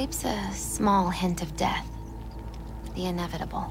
sleep's a small hint of death. The inevitable.